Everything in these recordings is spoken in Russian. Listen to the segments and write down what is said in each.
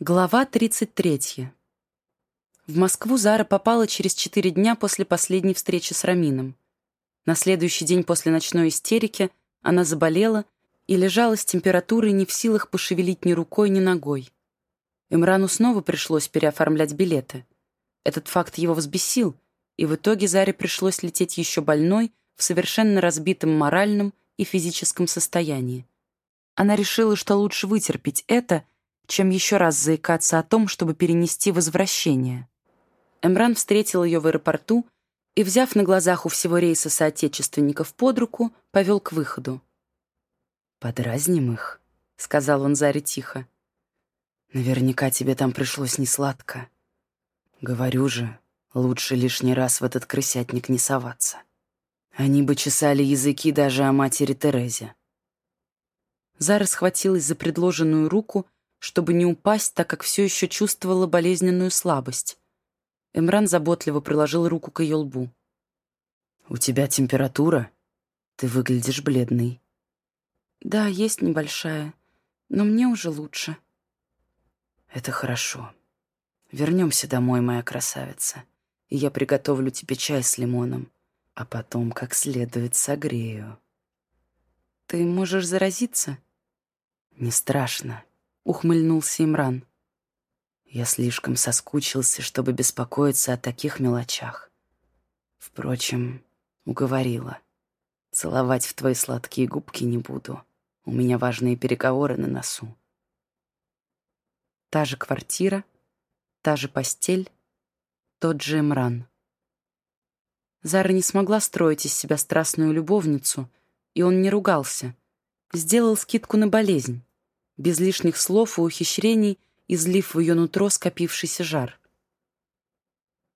Глава 33. В Москву Зара попала через четыре дня после последней встречи с Рамином. На следующий день после ночной истерики она заболела и лежала с температурой не в силах пошевелить ни рукой, ни ногой. Имрану снова пришлось переоформлять билеты. Этот факт его взбесил, и в итоге Заре пришлось лететь еще больной, в совершенно разбитом моральном и физическом состоянии. Она решила, что лучше вытерпеть это — чем еще раз заикаться о том, чтобы перенести возвращение. Эмран встретил ее в аэропорту и, взяв на глазах у всего рейса соотечественников под руку, повел к выходу. «Подразним их», — сказал он Заре тихо. «Наверняка тебе там пришлось несладко. Говорю же, лучше лишний раз в этот крысятник не соваться. Они бы чесали языки даже о матери Терезе». Зара схватилась за предложенную руку чтобы не упасть, так как все еще чувствовала болезненную слабость. Эмран заботливо приложил руку к ее лбу. «У тебя температура? Ты выглядишь бледный». «Да, есть небольшая, но мне уже лучше». «Это хорошо. Вернемся домой, моя красавица, и я приготовлю тебе чай с лимоном, а потом как следует согрею». «Ты можешь заразиться?» «Не страшно. — ухмыльнулся Имран. «Я слишком соскучился, чтобы беспокоиться о таких мелочах. Впрочем, уговорила. Целовать в твои сладкие губки не буду. У меня важные переговоры на носу». Та же квартира, та же постель, тот же Имран. Зара не смогла строить из себя страстную любовницу, и он не ругался. Сделал скидку на болезнь без лишних слов и ухищрений, излив в ее нутро скопившийся жар.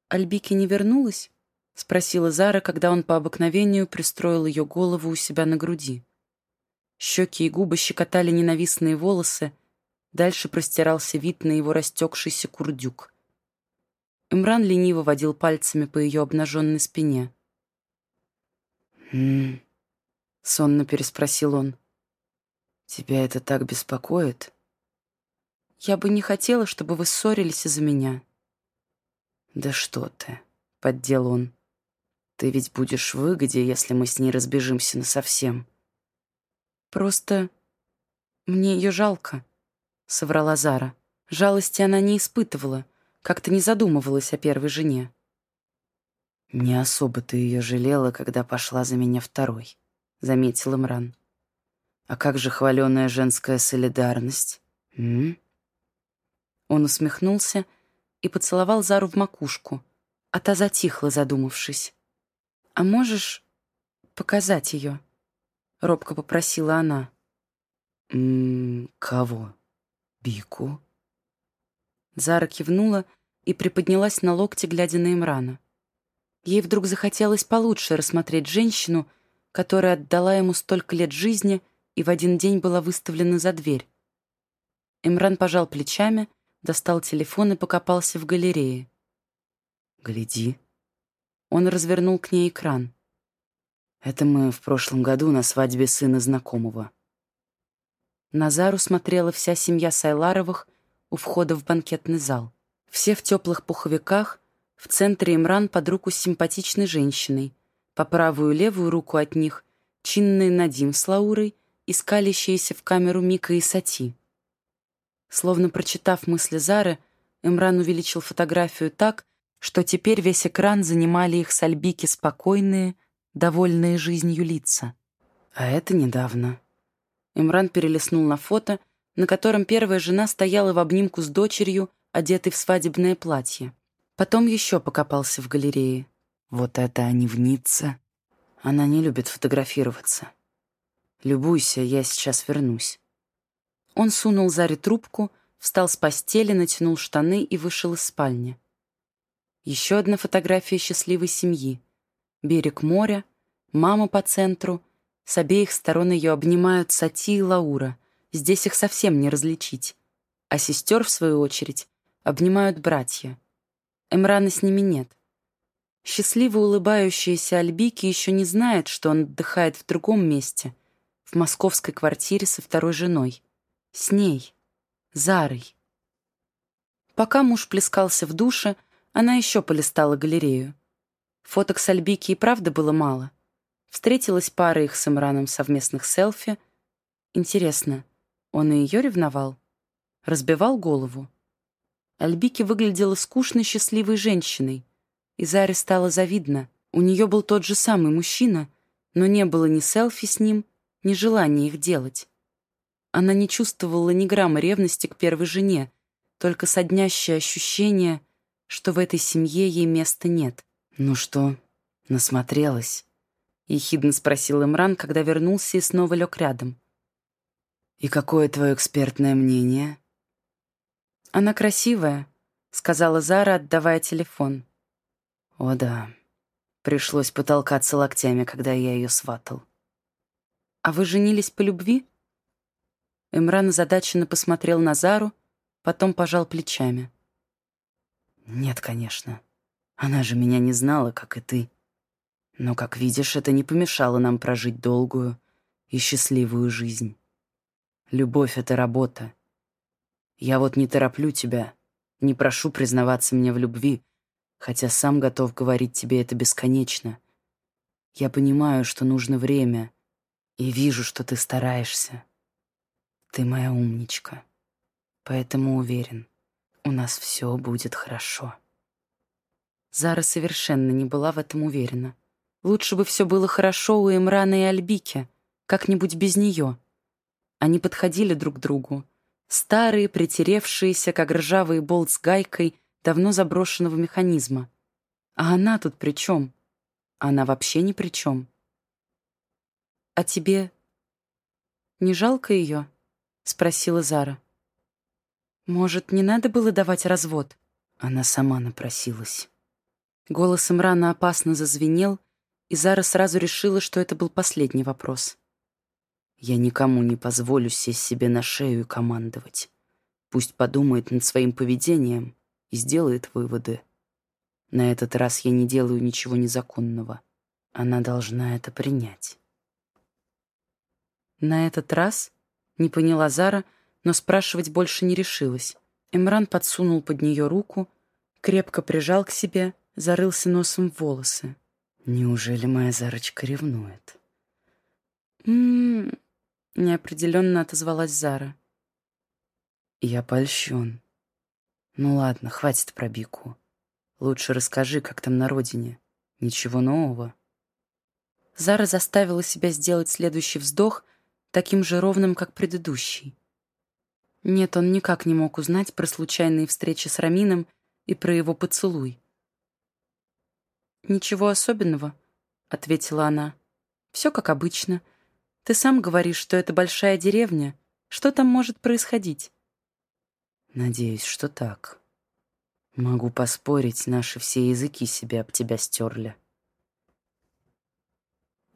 «Альбики не вернулась?» — спросила Зара, когда он по обыкновению пристроил ее голову у себя на груди. Щеки и губы щекотали ненавистные волосы, дальше простирался вид на его растекшийся курдюк. Имран лениво водил пальцами по ее обнаженной спине. «М-м-м», сонно переспросил он. «Тебя это так беспокоит?» «Я бы не хотела, чтобы вы ссорились из-за меня». «Да что ты», — поддел он. «Ты ведь будешь в выгоде, если мы с ней разбежимся насовсем». «Просто мне ее жалко», — соврала Зара. Жалости она не испытывала, как-то не задумывалась о первой жене. «Не особо ты ее жалела, когда пошла за меня второй», — заметил Имран. А как же хваленая женская солидарность? М? Он усмехнулся и поцеловал Зару в макушку, а та затихла, задумавшись. «А можешь показать ее?» — робко попросила она. «М -м, кого? Бику?» Зара кивнула и приподнялась на локте, глядя на Имрана. Ей вдруг захотелось получше рассмотреть женщину, которая отдала ему столько лет жизни — и в один день была выставлена за дверь. Имран пожал плечами, достал телефон и покопался в галерее. «Гляди». Он развернул к ней экран. «Это мы в прошлом году на свадьбе сына знакомого». Назару смотрела вся семья Сайларовых у входа в банкетный зал. Все в теплых пуховиках, в центре Имран под руку с симпатичной женщиной, по правую и левую руку от них — чинный Надим с Лаурой — и в камеру Мика и Сати. Словно прочитав мысли Зары, Эмран увеличил фотографию так, что теперь весь экран занимали их с Альбики спокойные, довольные жизнью лица. А это недавно. Имран перелистнул на фото, на котором первая жена стояла в обнимку с дочерью, одетой в свадебное платье. Потом еще покопался в галерее. Вот это они в Ницце. Она не любит фотографироваться. Любуйся, я сейчас вернусь». Он сунул Заре трубку, встал с постели, натянул штаны и вышел из спальни. Еще одна фотография счастливой семьи. Берег моря, мама по центру. С обеих сторон ее обнимают Сати и Лаура. Здесь их совсем не различить. А сестер, в свою очередь, обнимают братья. Эмрана с ними нет. Счастливо улыбающаяся Альбики еще не знает, что он отдыхает в другом месте — в московской квартире со второй женой. С ней, Зарой. Пока муж плескался в душе, она еще полистала галерею. Фоток с Альбики и правда было мало. Встретилась пара их с Имраном совместных селфи. Интересно, он и ее ревновал? Разбивал голову? Альбики выглядела скучной счастливой женщиной. И Заре стало завидно. У нее был тот же самый мужчина, но не было ни селфи с ним, ни желания их делать. Она не чувствовала ни грамма ревности к первой жене, только соднящее ощущение, что в этой семье ей места нет. «Ну что, насмотрелась?» — ехидно спросил Имран, когда вернулся и снова лег рядом. «И какое твое экспертное мнение?» «Она красивая», — сказала Зара, отдавая телефон. «О да, пришлось потолкаться локтями, когда я ее сватал». «А вы женились по любви?» Эмран озадаченно посмотрел на Зару, потом пожал плечами. «Нет, конечно. Она же меня не знала, как и ты. Но, как видишь, это не помешало нам прожить долгую и счастливую жизнь. Любовь — это работа. Я вот не тороплю тебя, не прошу признаваться мне в любви, хотя сам готов говорить тебе это бесконечно. Я понимаю, что нужно время, и вижу, что ты стараешься. Ты моя умничка, поэтому уверен, у нас все будет хорошо». Зара совершенно не была в этом уверена. Лучше бы все было хорошо у Эмрана и Альбики, как-нибудь без нее. Они подходили друг к другу. Старые, притеревшиеся, как ржавый болт с гайкой, давно заброшенного механизма. А она тут при чем? Она вообще ни при чем. «А тебе не жалко ее?» — спросила Зара. «Может, не надо было давать развод?» Она сама напросилась. Голос Имрана опасно зазвенел, и Зара сразу решила, что это был последний вопрос. «Я никому не позволю сесть себе на шею и командовать. Пусть подумает над своим поведением и сделает выводы. На этот раз я не делаю ничего незаконного. Она должна это принять». «На этот раз?» — не поняла Зара, но спрашивать больше не решилась. Эмран подсунул под нее руку, крепко прижал к себе — зарылся носом в волосы. «Неужели моя Зарочка ревнует?» «М-м-м», неопределенно отозвалась Зара. «Я польщен. Ну ладно, хватит про Бику. Лучше расскажи, как там на родине. Ничего нового?» Зара заставила себя сделать следующий вздох таким же ровным, как предыдущий. Нет, он никак не мог узнать про случайные встречи с Рамином и про его поцелуй. «Ничего особенного», — ответила она. «Все как обычно. Ты сам говоришь, что это большая деревня. Что там может происходить?» «Надеюсь, что так. Могу поспорить, наши все языки себе об тебя стерли».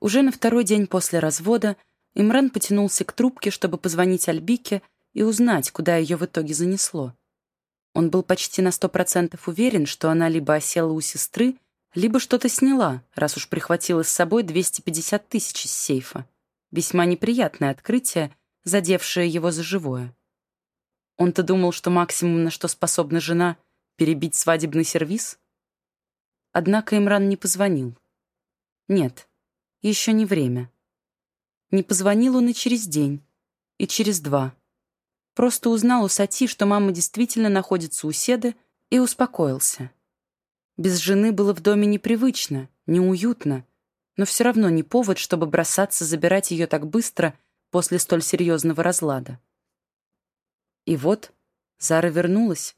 Уже на второй день после развода Имран потянулся к трубке, чтобы позвонить Альбике и узнать, куда ее в итоге занесло. Он был почти на сто процентов уверен, что она либо осела у сестры, либо что-то сняла, раз уж прихватила с собой 250 тысяч из сейфа. Весьма неприятное открытие, задевшее его за живое. Он-то думал, что максимум, на что способна жена, перебить свадебный сервиз? Однако Имран не позвонил. Нет, еще не время. Не позвонил он и через день, и через два. Просто узнал у Сати, что мама действительно находится у Седы, и успокоился. Без жены было в доме непривычно, неуютно, но все равно не повод, чтобы бросаться забирать ее так быстро после столь серьезного разлада. И вот Зара вернулась.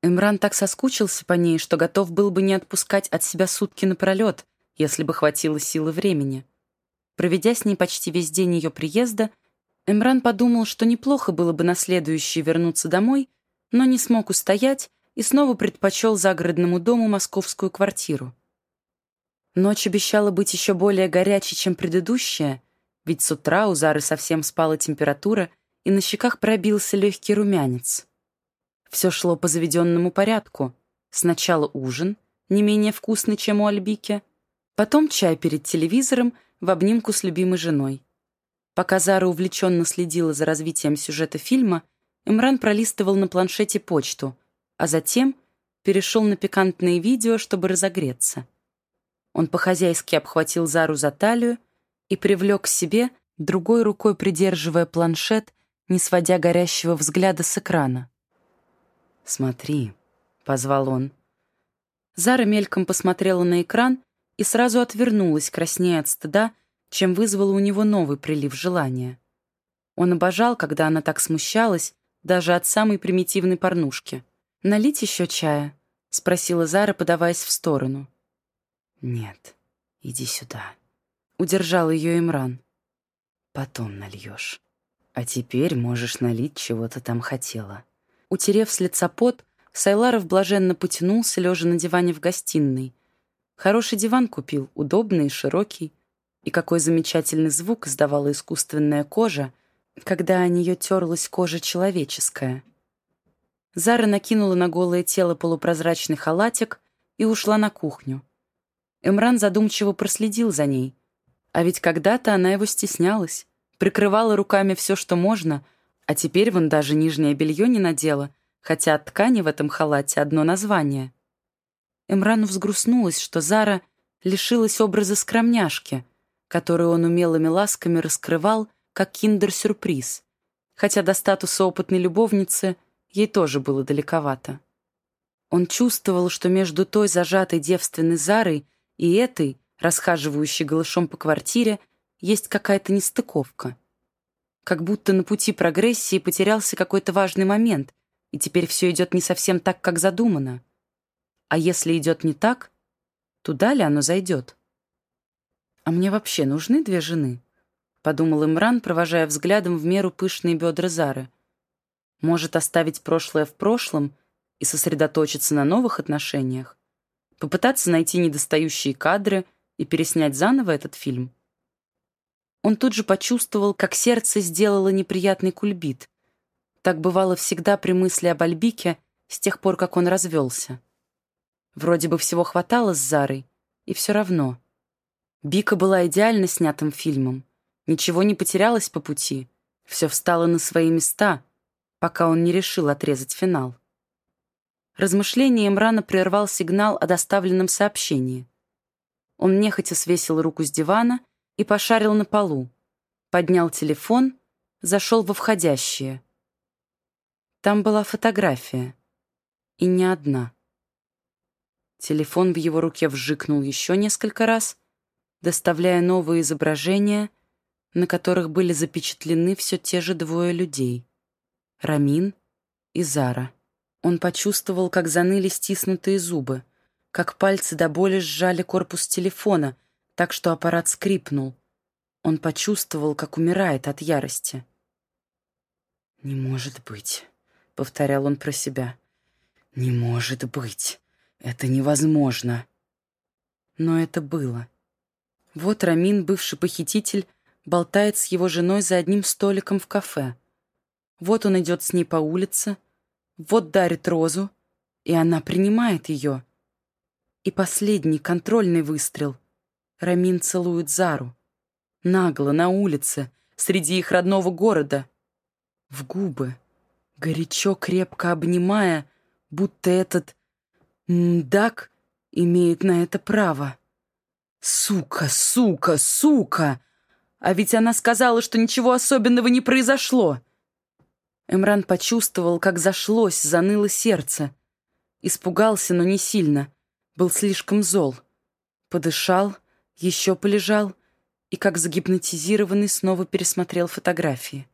Эмран так соскучился по ней, что готов был бы не отпускать от себя сутки напролет, если бы хватило силы времени. Проведя с ней почти весь день ее приезда, Эмран подумал, что неплохо было бы на следующий вернуться домой, но не смог устоять и снова предпочел загородному дому московскую квартиру. Ночь обещала быть еще более горячей, чем предыдущая, ведь с утра у Зары совсем спала температура, и на щеках пробился легкий румянец. Все шло по заведенному порядку. Сначала ужин, не менее вкусный, чем у Альбики, потом чай перед телевизором в обнимку с любимой женой. Пока Зара увлеченно следила за развитием сюжета фильма, Имран пролистывал на планшете почту — а затем перешел на пикантные видео, чтобы разогреться. Он по-хозяйски обхватил Зару за талию и привлек к себе, другой рукой придерживая планшет, не сводя горящего взгляда с экрана. «Смотри», — позвал он. Зара мельком посмотрела на экран и сразу отвернулась, краснея от стыда, чем вызвало у него новый прилив желания. Он обожал, когда она так смущалась, даже от самой примитивной порнушки. «Налить еще чая?» — спросила Зара, подаваясь в сторону. «Нет, иди сюда», — удержал ее Имран. «Потом нальешь. А теперь можешь налить, чего то там хотела». Утерев с лица пот, Сайларов блаженно потянулся, лежа на диване в гостиной. Хороший диван купил, удобный широкий. И какой замечательный звук издавала искусственная кожа, когда о нее терлась кожа человеческая. Зара накинула на голое тело полупрозрачный халатик и ушла на кухню. Эмран задумчиво проследил за ней. А ведь когда-то она его стеснялась, прикрывала руками все, что можно, а теперь вон даже нижнее белье не надела, хотя от ткани в этом халате одно название. Эмрану взгрустнулось, что Зара лишилась образа скромняшки, который он умелыми ласками раскрывал, как киндер-сюрприз, хотя до статуса опытной любовницы ей тоже было далековато. Он чувствовал, что между той зажатой девственной Зарой и этой, расхаживающей голышом по квартире, есть какая-то нестыковка. Как будто на пути прогрессии потерялся какой-то важный момент, и теперь все идет не совсем так, как задумано. А если идет не так, туда ли оно зайдет? А мне вообще нужны две жены? Подумал Имран, провожая взглядом в меру пышные бедра Зары. Может, оставить прошлое в прошлом и сосредоточиться на новых отношениях? Попытаться найти недостающие кадры и переснять заново этот фильм? Он тут же почувствовал, как сердце сделало неприятный кульбит. Так бывало всегда при мысли об Альбике с тех пор, как он развелся. Вроде бы всего хватало с Зарой, и все равно. Бика была идеально снятым фильмом. Ничего не потерялось по пути. Все встало на свои места, пока он не решил отрезать финал. Размышление Имрана прервал сигнал о доставленном сообщении. Он нехотя свесил руку с дивана и пошарил на полу, поднял телефон, зашел во входящее. Там была фотография. И не одна. Телефон в его руке вжикнул еще несколько раз, доставляя новые изображения, на которых были запечатлены все те же двое людей — Рамин и Зара. Он почувствовал, как заныли стиснутые зубы, как пальцы до боли сжали корпус телефона, так что аппарат скрипнул. Он почувствовал, как умирает от ярости. «Не может быть», — повторял он про себя. «Не может быть. Это невозможно». Но это было. Вот Рамин, бывший похититель, болтает с его женой за одним столиком в кафе. Вот он идет с ней по улице, вот дарит розу, и она принимает ее. И последний контрольный выстрел. Рамин целует Зару. Нагло, на улице, среди их родного города. В губы, горячо, крепко обнимая, будто этот мдак имеет на это право. Сука, сука, сука! А ведь она сказала, что ничего особенного не произошло. Эмран почувствовал, как зашлось, заныло сердце. Испугался, но не сильно. Был слишком зол. Подышал, еще полежал и, как загипнотизированный, снова пересмотрел фотографии.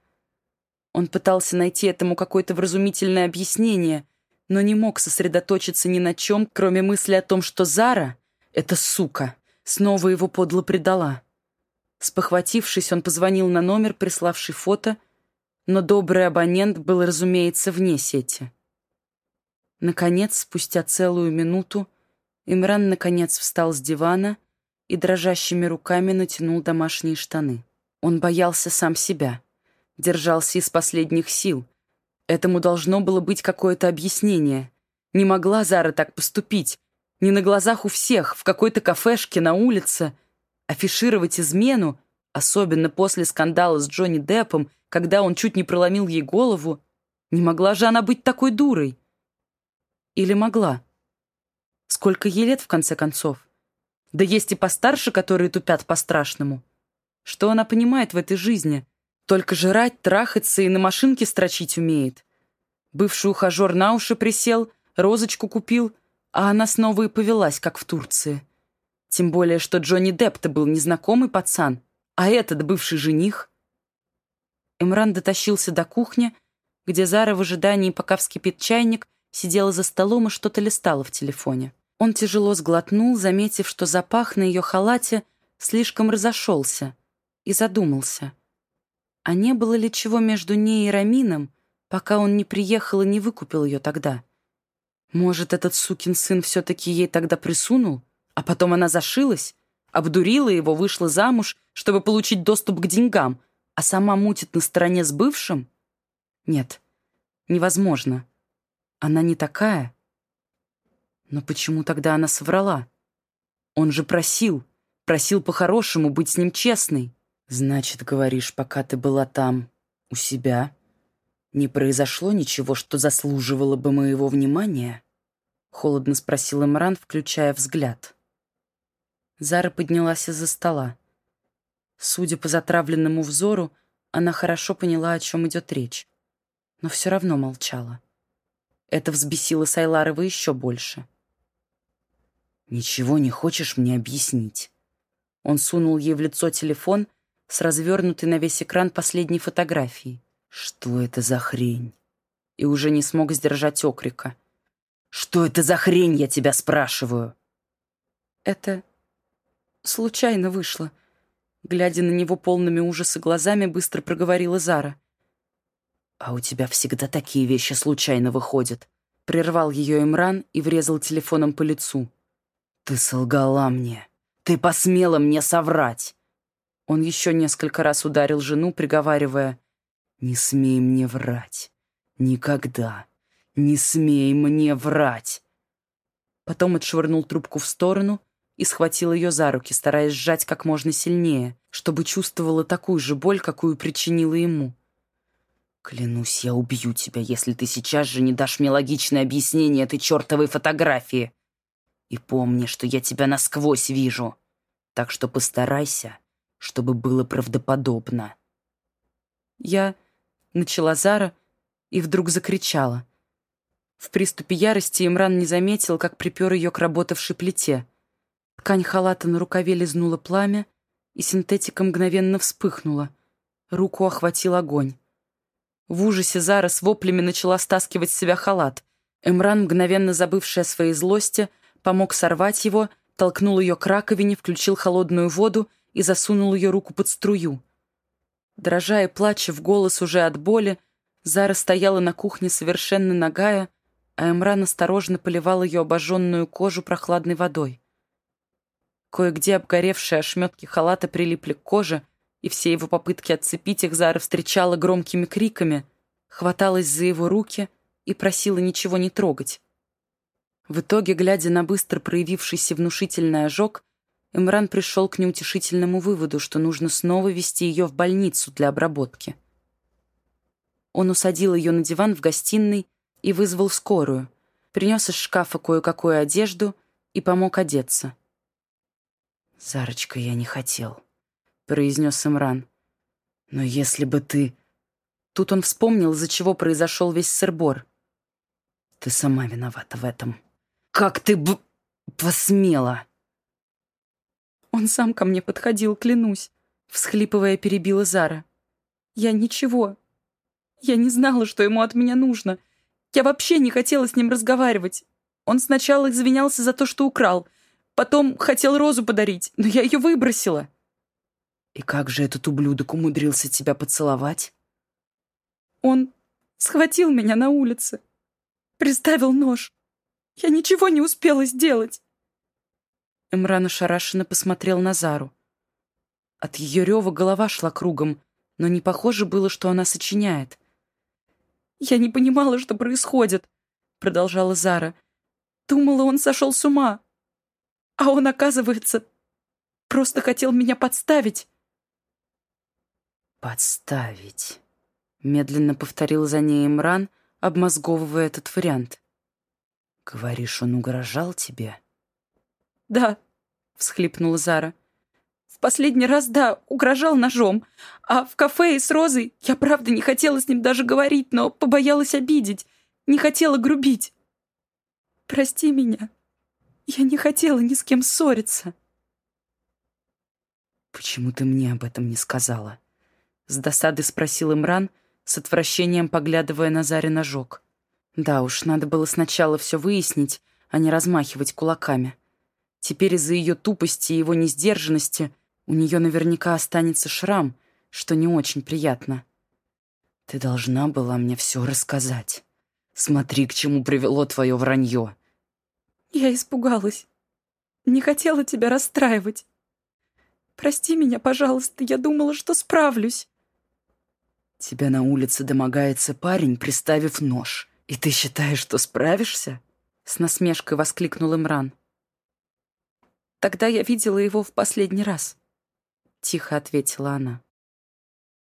Он пытался найти этому какое-то вразумительное объяснение, но не мог сосредоточиться ни на чем, кроме мысли о том, что Зара — эта сука, снова его подло предала. Спохватившись, он позвонил на номер, приславший фото, но добрый абонент был, разумеется, вне сети. Наконец, спустя целую минуту, Имран наконец встал с дивана и дрожащими руками натянул домашние штаны. Он боялся сам себя, держался из последних сил. Этому должно было быть какое-то объяснение. Не могла Зара так поступить. Не на глазах у всех, в какой-то кафешке, на улице — Афишировать измену, особенно после скандала с Джонни Деппом, когда он чуть не проломил ей голову, не могла же она быть такой дурой. Или могла? Сколько ей лет, в конце концов? Да есть и постарше, которые тупят по-страшному. Что она понимает в этой жизни? Только жрать, трахаться и на машинке строчить умеет. Бывший ухажер на уши присел, розочку купил, а она снова и повелась, как в Турции. Тем более, что Джонни Депп-то был незнакомый пацан, а этот бывший жених. Эмран дотащился до кухни, где Зара в ожидании, пока вскипит чайник, сидела за столом и что-то листала в телефоне. Он тяжело сглотнул, заметив, что запах на ее халате слишком разошелся, и задумался. А не было ли чего между ней и Рамином, пока он не приехал и не выкупил ее тогда? Может, этот сукин сын все-таки ей тогда присунул, а потом она зашилась, обдурила его, вышла замуж, чтобы получить доступ к деньгам, а сама мутит на стороне с бывшим? Нет, невозможно. Она не такая. Но почему тогда она соврала? Он же просил, просил по-хорошему быть с ним честной. Значит, говоришь, пока ты была там, у себя, не произошло ничего, что заслуживало бы моего внимания? Холодно спросил Имран, включая взгляд. Зара поднялась из-за стола. Судя по затравленному взору, она хорошо поняла, о чем идет речь, но все равно молчала. Это взбесило Сайларова еще больше. «Ничего не хочешь мне объяснить?» Он сунул ей в лицо телефон с развернутой на весь экран последней фотографией. «Что это за хрень?» И уже не смог сдержать окрика. «Что это за хрень, я тебя спрашиваю?» «Это случайно вышло», глядя на него полными ужаса глазами, быстро проговорила Зара. «А у тебя всегда такие вещи случайно выходят», прервал ее Имран и врезал телефоном по лицу. «Ты солгала мне! Ты посмела мне соврать!» Он еще несколько раз ударил жену, приговаривая, «Не смей мне врать! Никогда! Не смей мне врать!» Потом отшвырнул трубку в сторону и схватил ее за руки, стараясь сжать как можно сильнее, чтобы чувствовала такую же боль, какую причинила ему. «Клянусь, я убью тебя, если ты сейчас же не дашь мне логичное объяснение этой чертовой фотографии!» И помни, что я тебя насквозь вижу. Так что постарайся, чтобы было правдоподобно. Я начала Зара и вдруг закричала. В приступе ярости Имран не заметил, как припер ее к работавшей плите. Ткань халата на рукаве лизнула пламя, и синтетика мгновенно вспыхнула. Руку охватил огонь. В ужасе Зара с воплями начала стаскивать с себя халат. Эмран, мгновенно забывший о своей злости, помог сорвать его, толкнул ее к раковине, включил холодную воду и засунул ее руку под струю. Дрожа и плача в голос уже от боли, Зара стояла на кухне совершенно нагая, а Эмран осторожно поливал ее обожженную кожу прохладной водой. Кое-где обгоревшие ошметки халата прилипли к коже, и все его попытки отцепить их Зара встречала громкими криками, хваталась за его руки и просила ничего не трогать. В итоге, глядя на быстро проявившийся внушительный ожог, Эмран пришел к неутешительному выводу, что нужно снова вести ее в больницу для обработки. Он усадил ее на диван в гостиной и вызвал скорую, принес из шкафа кое-какую одежду и помог одеться. «Зарочка, я не хотел», — произнес Имран. «Но если бы ты...» Тут он вспомнил, из-за чего произошел весь сырбор. «Ты сама виновата в этом». «Как ты б... посмела!» Он сам ко мне подходил, клянусь, всхлипывая, перебила Зара. Я ничего. Я не знала, что ему от меня нужно. Я вообще не хотела с ним разговаривать. Он сначала извинялся за то, что украл. Потом хотел розу подарить, но я ее выбросила. И как же этот ублюдок умудрился тебя поцеловать? Он схватил меня на улице, приставил нож. Я ничего не успела сделать!» Эмран ошарашенно посмотрел на Зару. От ее рева голова шла кругом, но не похоже было, что она сочиняет. «Я не понимала, что происходит», — продолжала Зара. «Думала, он сошел с ума. А он, оказывается, просто хотел меня подставить». «Подставить», — медленно повторил за ней Имран, обмозговывая этот вариант. Говоришь, он угрожал тебе? Да, всхлипнула Зара. В последний раз, да, угрожал ножом. А в кафе и с Розой я правда не хотела с ним даже говорить, но побоялась обидеть. Не хотела грубить. Прости меня. Я не хотела ни с кем ссориться. «Почему ты мне об этом не сказала?» С досады спросил Имран, с отвращением поглядывая на Заре ножок. Да уж, надо было сначала все выяснить, а не размахивать кулаками. Теперь из-за ее тупости и его несдержанности у нее наверняка останется шрам, что не очень приятно. Ты должна была мне все рассказать. Смотри, к чему привело твое вранье. Я испугалась. Не хотела тебя расстраивать. Прости меня, пожалуйста, я думала, что справлюсь. Тебя на улице домогается парень, приставив нож. И ты считаешь, что справишься? С насмешкой воскликнул Имран. Тогда я видела его в последний раз. Тихо ответила она.